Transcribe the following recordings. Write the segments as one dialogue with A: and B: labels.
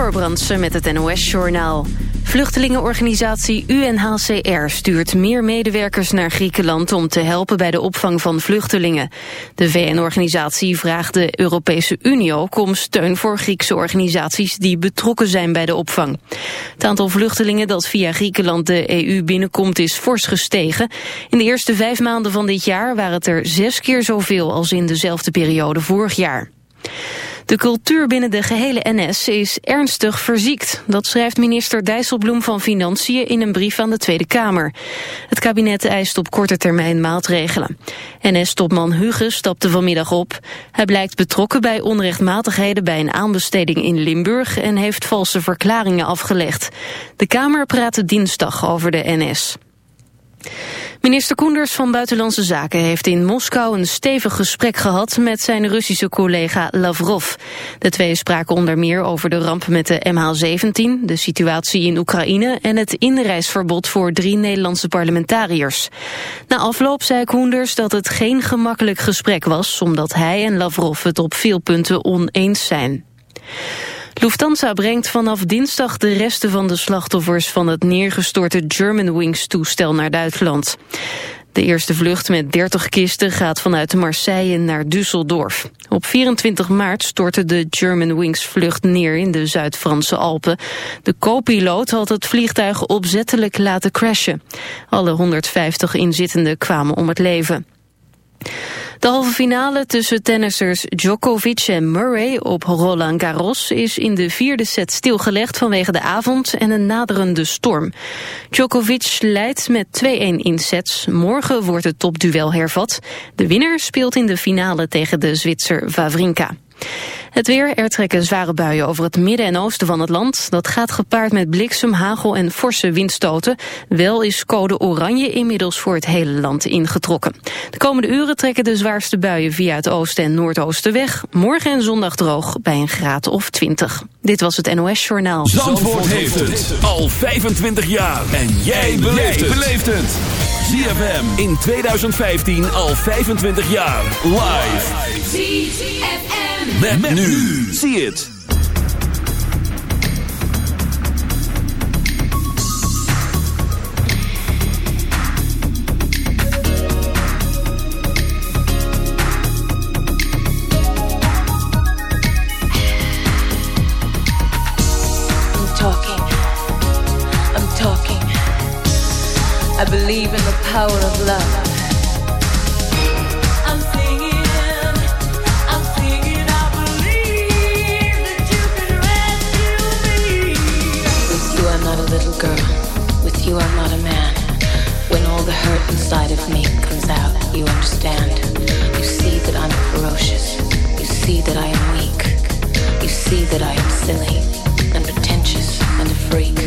A: Amber met het NOS-journaal. Vluchtelingenorganisatie UNHCR stuurt meer medewerkers naar Griekenland... om te helpen bij de opvang van vluchtelingen. De VN-organisatie vraagt de Europese Unie ook om steun voor Griekse organisaties... die betrokken zijn bij de opvang. Het aantal vluchtelingen dat via Griekenland de EU binnenkomt is fors gestegen. In de eerste vijf maanden van dit jaar waren het er zes keer zoveel... als in dezelfde periode vorig jaar. De cultuur binnen de gehele NS is ernstig verziekt. Dat schrijft minister Dijsselbloem van Financiën in een brief aan de Tweede Kamer. Het kabinet eist op korte termijn maatregelen. NS-topman Huge stapte vanmiddag op. Hij blijkt betrokken bij onrechtmatigheden bij een aanbesteding in Limburg... en heeft valse verklaringen afgelegd. De Kamer praatte dinsdag over de NS. Minister Koenders van Buitenlandse Zaken heeft in Moskou een stevig gesprek gehad met zijn Russische collega Lavrov. De twee spraken onder meer over de ramp met de MH17, de situatie in Oekraïne en het inreisverbod voor drie Nederlandse parlementariërs. Na afloop zei Koenders dat het geen gemakkelijk gesprek was, omdat hij en Lavrov het op veel punten oneens zijn. Lufthansa brengt vanaf dinsdag de resten van de slachtoffers van het neergestorte Germanwings-toestel naar Duitsland. De eerste vlucht met 30 kisten gaat vanuit Marseille naar Düsseldorf. Op 24 maart stortte de Germanwings vlucht neer in de Zuid-Franse Alpen. De co-piloot had het vliegtuig opzettelijk laten crashen. Alle 150 inzittenden kwamen om het leven. De halve finale tussen tennissers Djokovic en Murray op Roland Garros is in de vierde set stilgelegd vanwege de avond en een naderende storm. Djokovic leidt met 2-1 in sets. Morgen wordt het topduel hervat. De winnaar speelt in de finale tegen de Zwitser Wawrinka. Het weer, er trekken zware buien over het midden en oosten van het land. Dat gaat gepaard met bliksem, hagel en forse windstoten. Wel is code oranje inmiddels voor het hele land ingetrokken. De komende uren trekken de zwaarste buien via het oosten en noordoosten weg. Morgen en zondag droog bij een graad of 20. Dit was het NOS Journaal.
B: Zandvoort, heeft het al 25 jaar. En jij beleeft het. ZFM in 2015 al 25 jaar. Live. Met, met nu. Zie het.
C: I believe in the power of love. Inside of me comes out, you understand. You see that I'm ferocious. You see that I am weak. You see that I am silly and pretentious and a freak.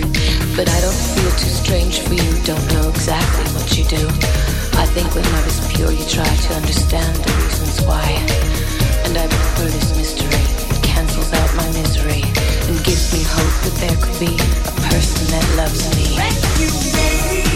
C: But I don't feel too strange for you, don't know exactly what you do. I think when love is pure, you try to understand the reasons why. And I prefer this mystery. It cancels out my misery and gives me hope that there could be a person that loves me. Rescue me.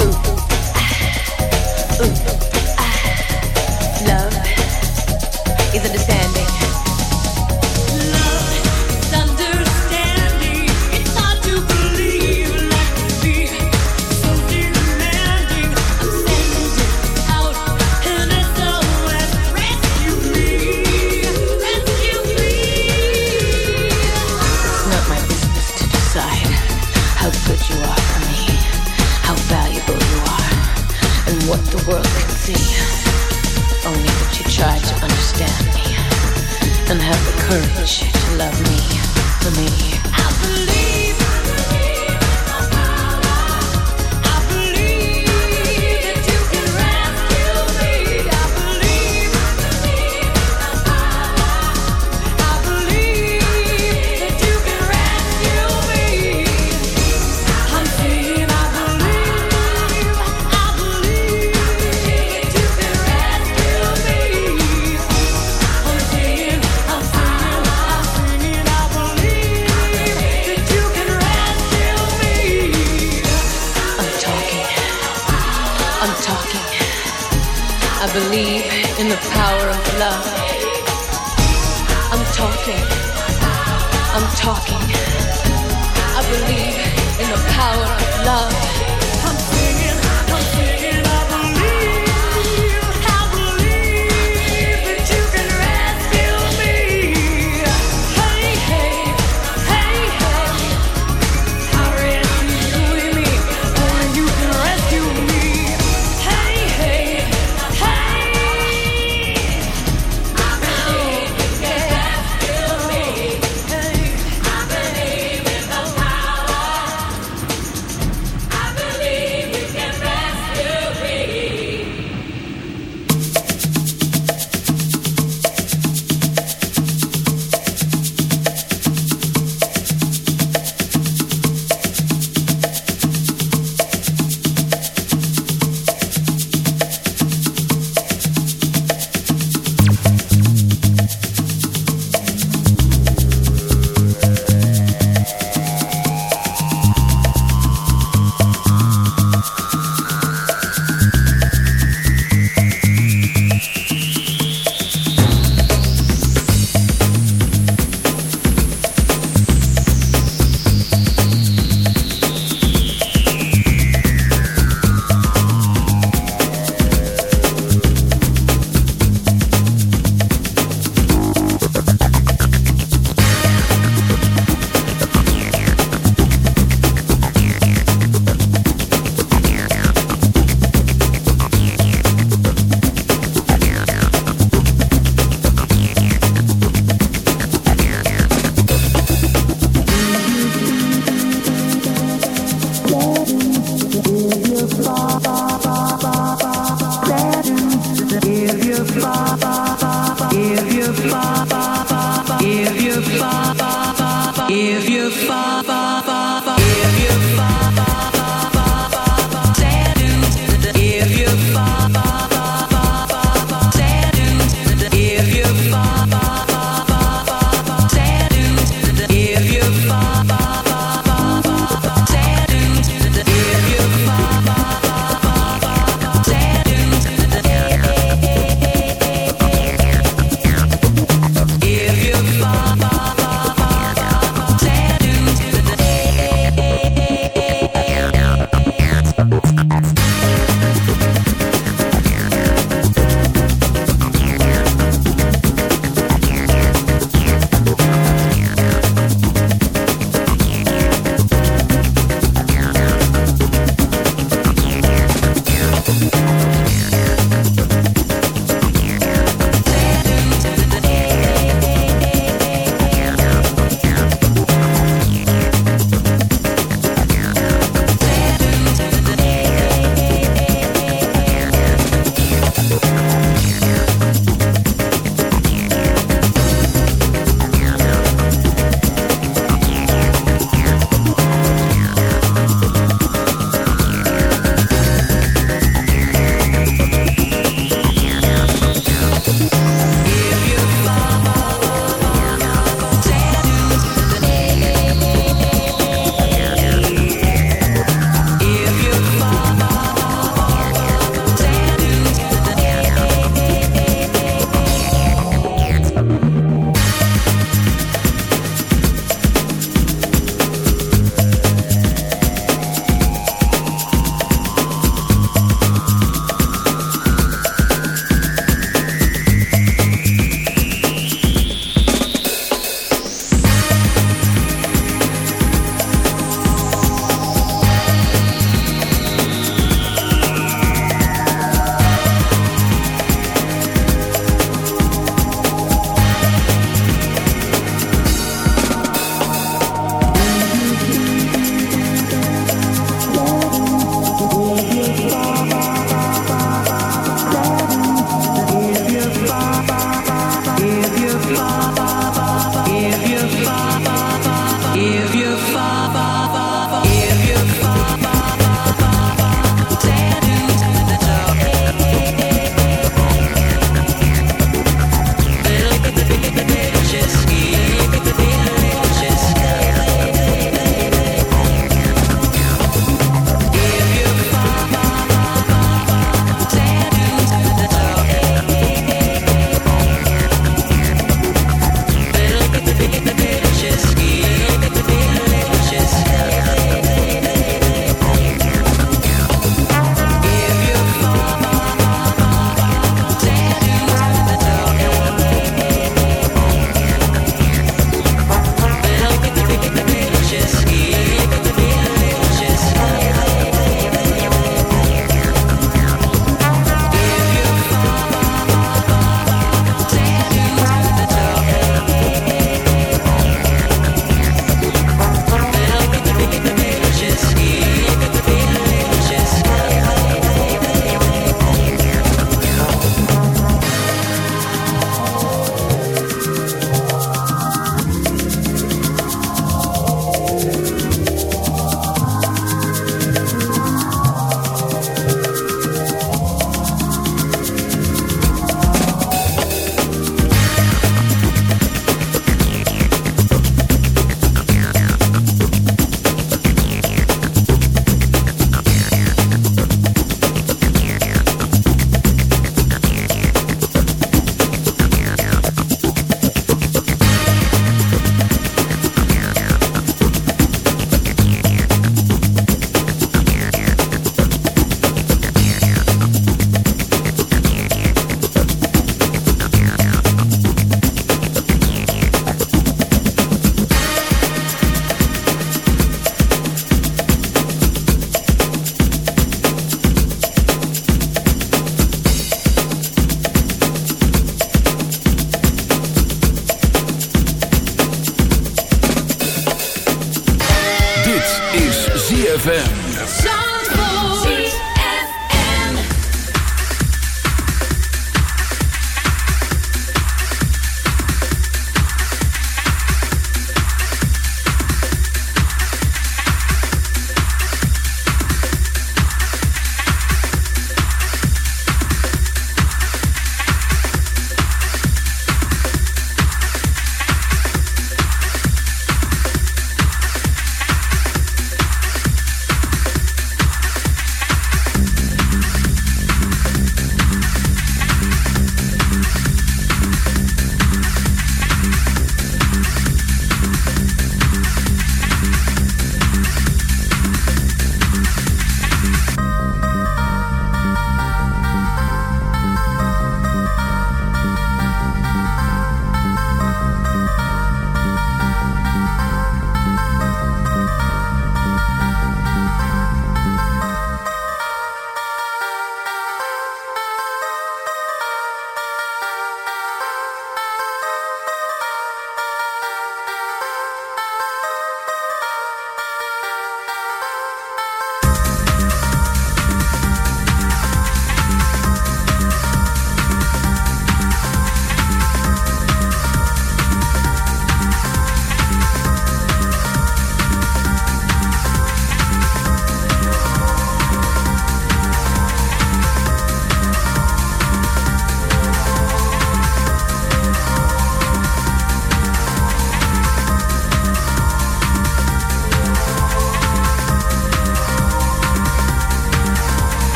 C: Ooh. Ooh. Courage to love me for me.
D: love. I'm
E: talking. I'm talking.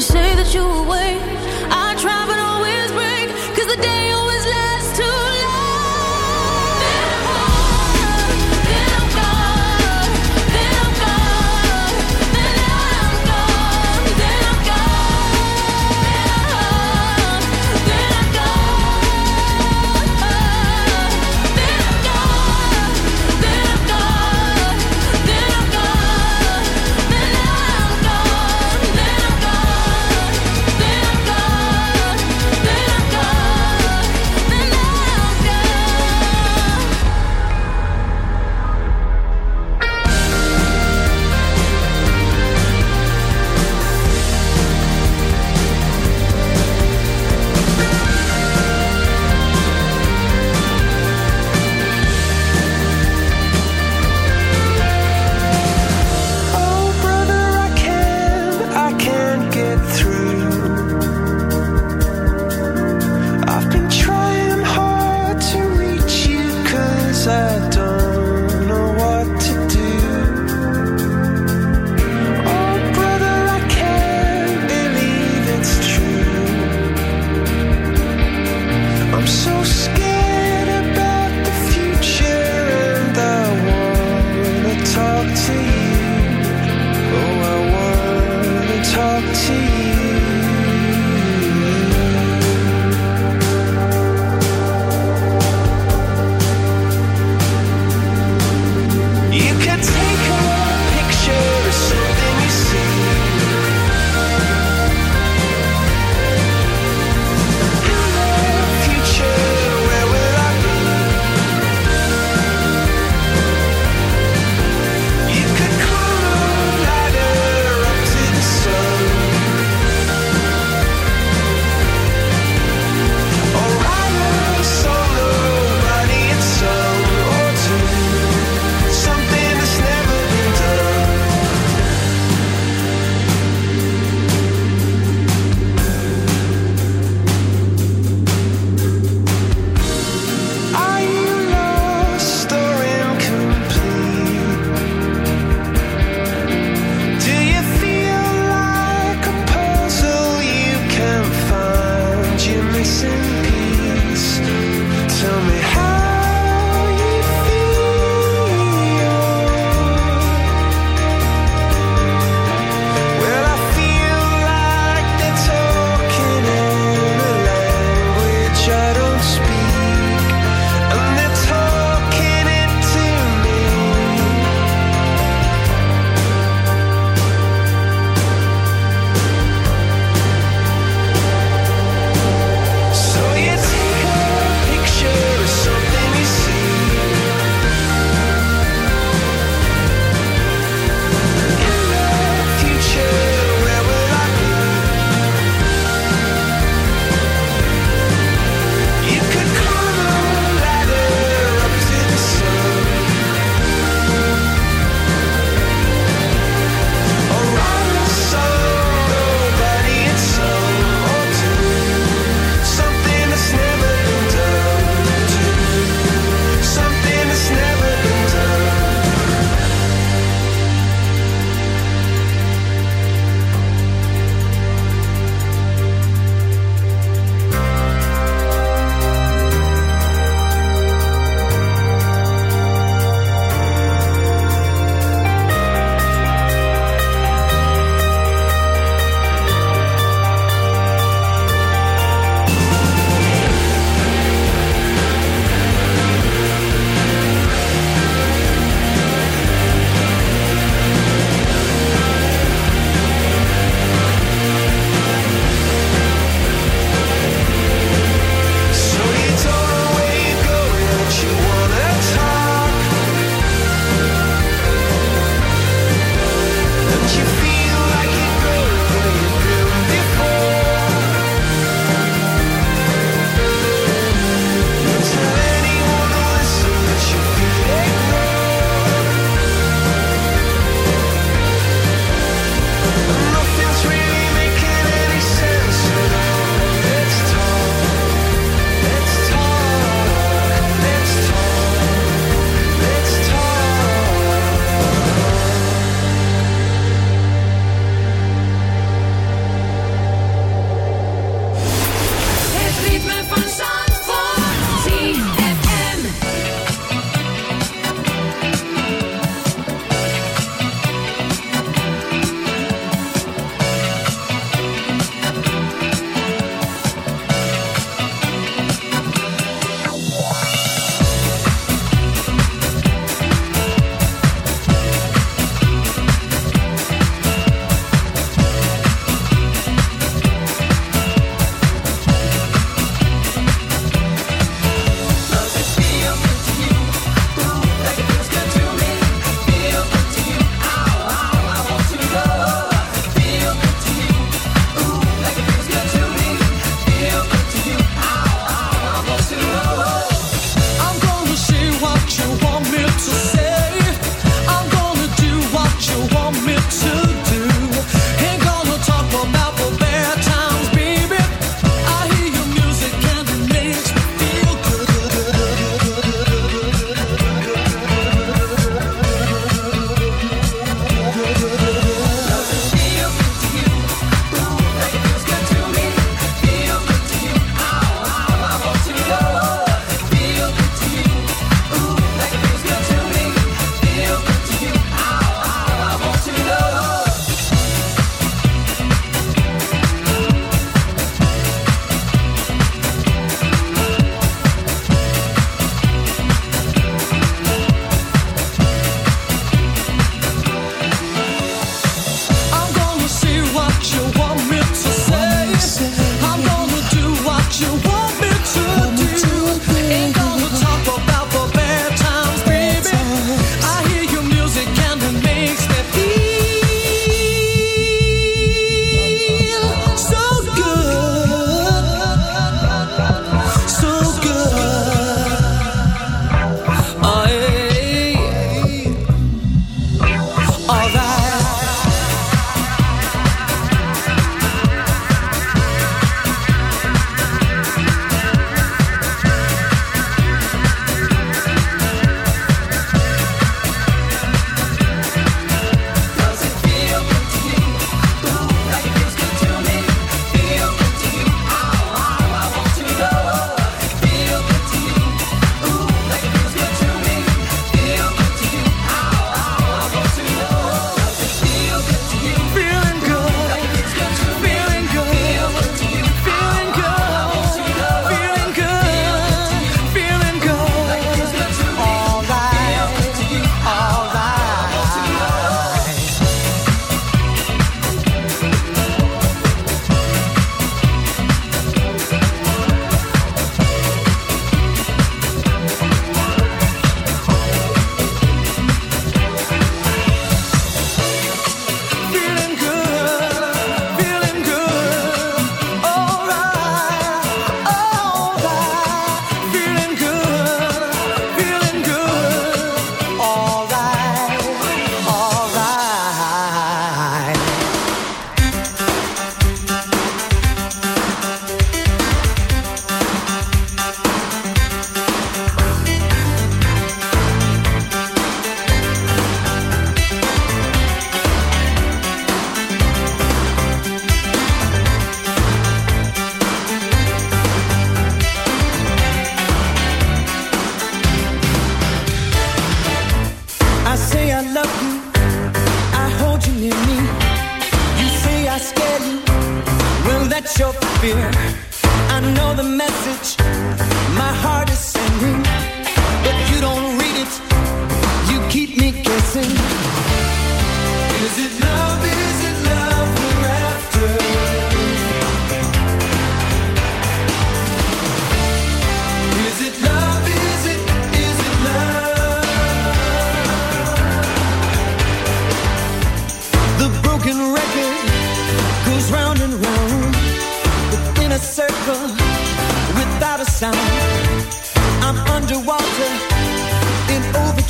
E: You
F: say that you
G: will wait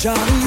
G: in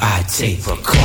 F: I take a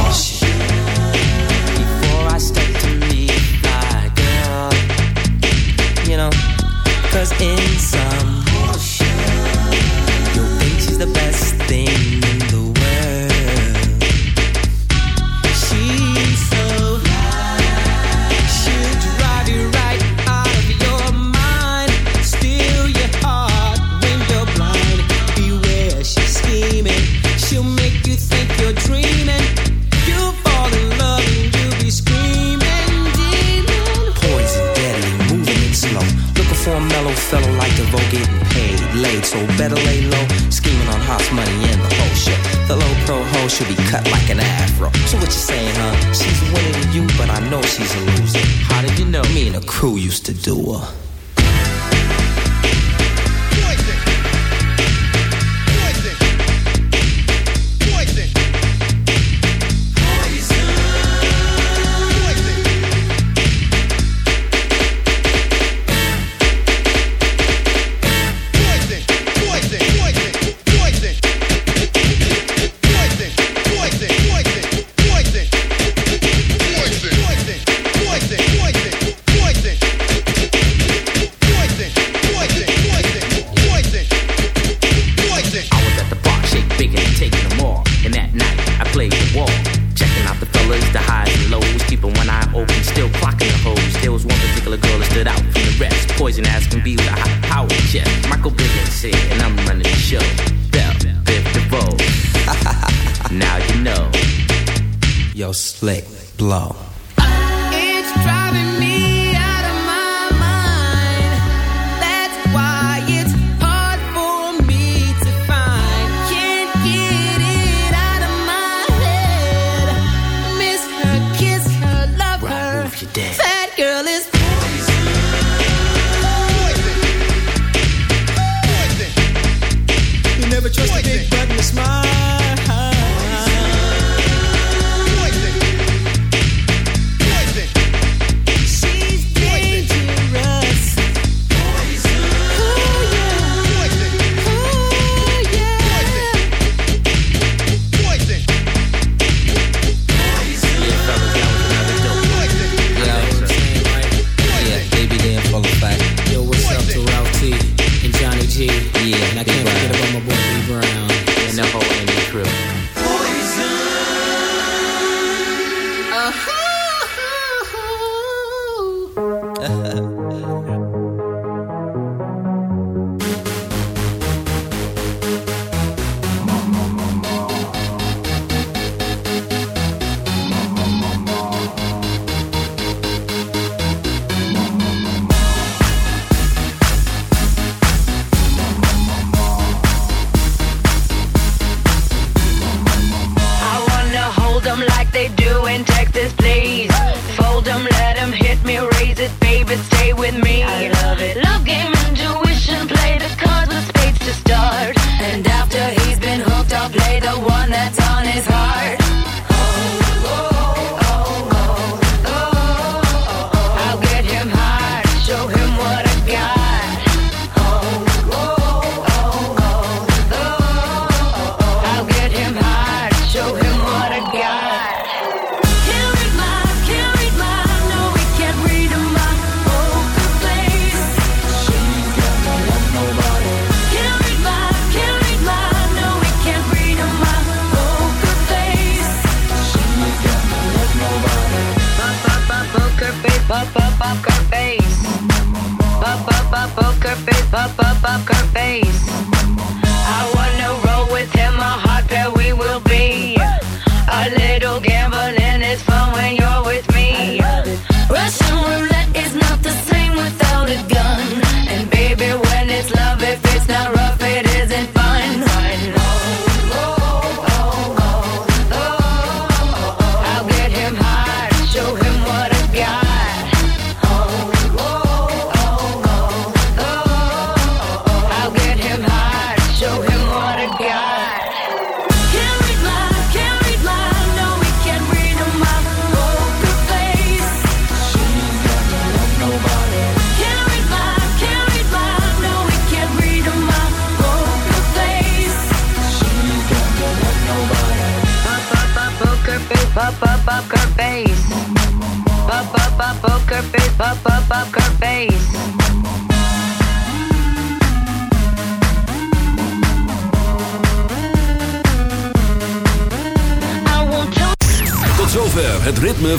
F: know. Yo, slick, blow.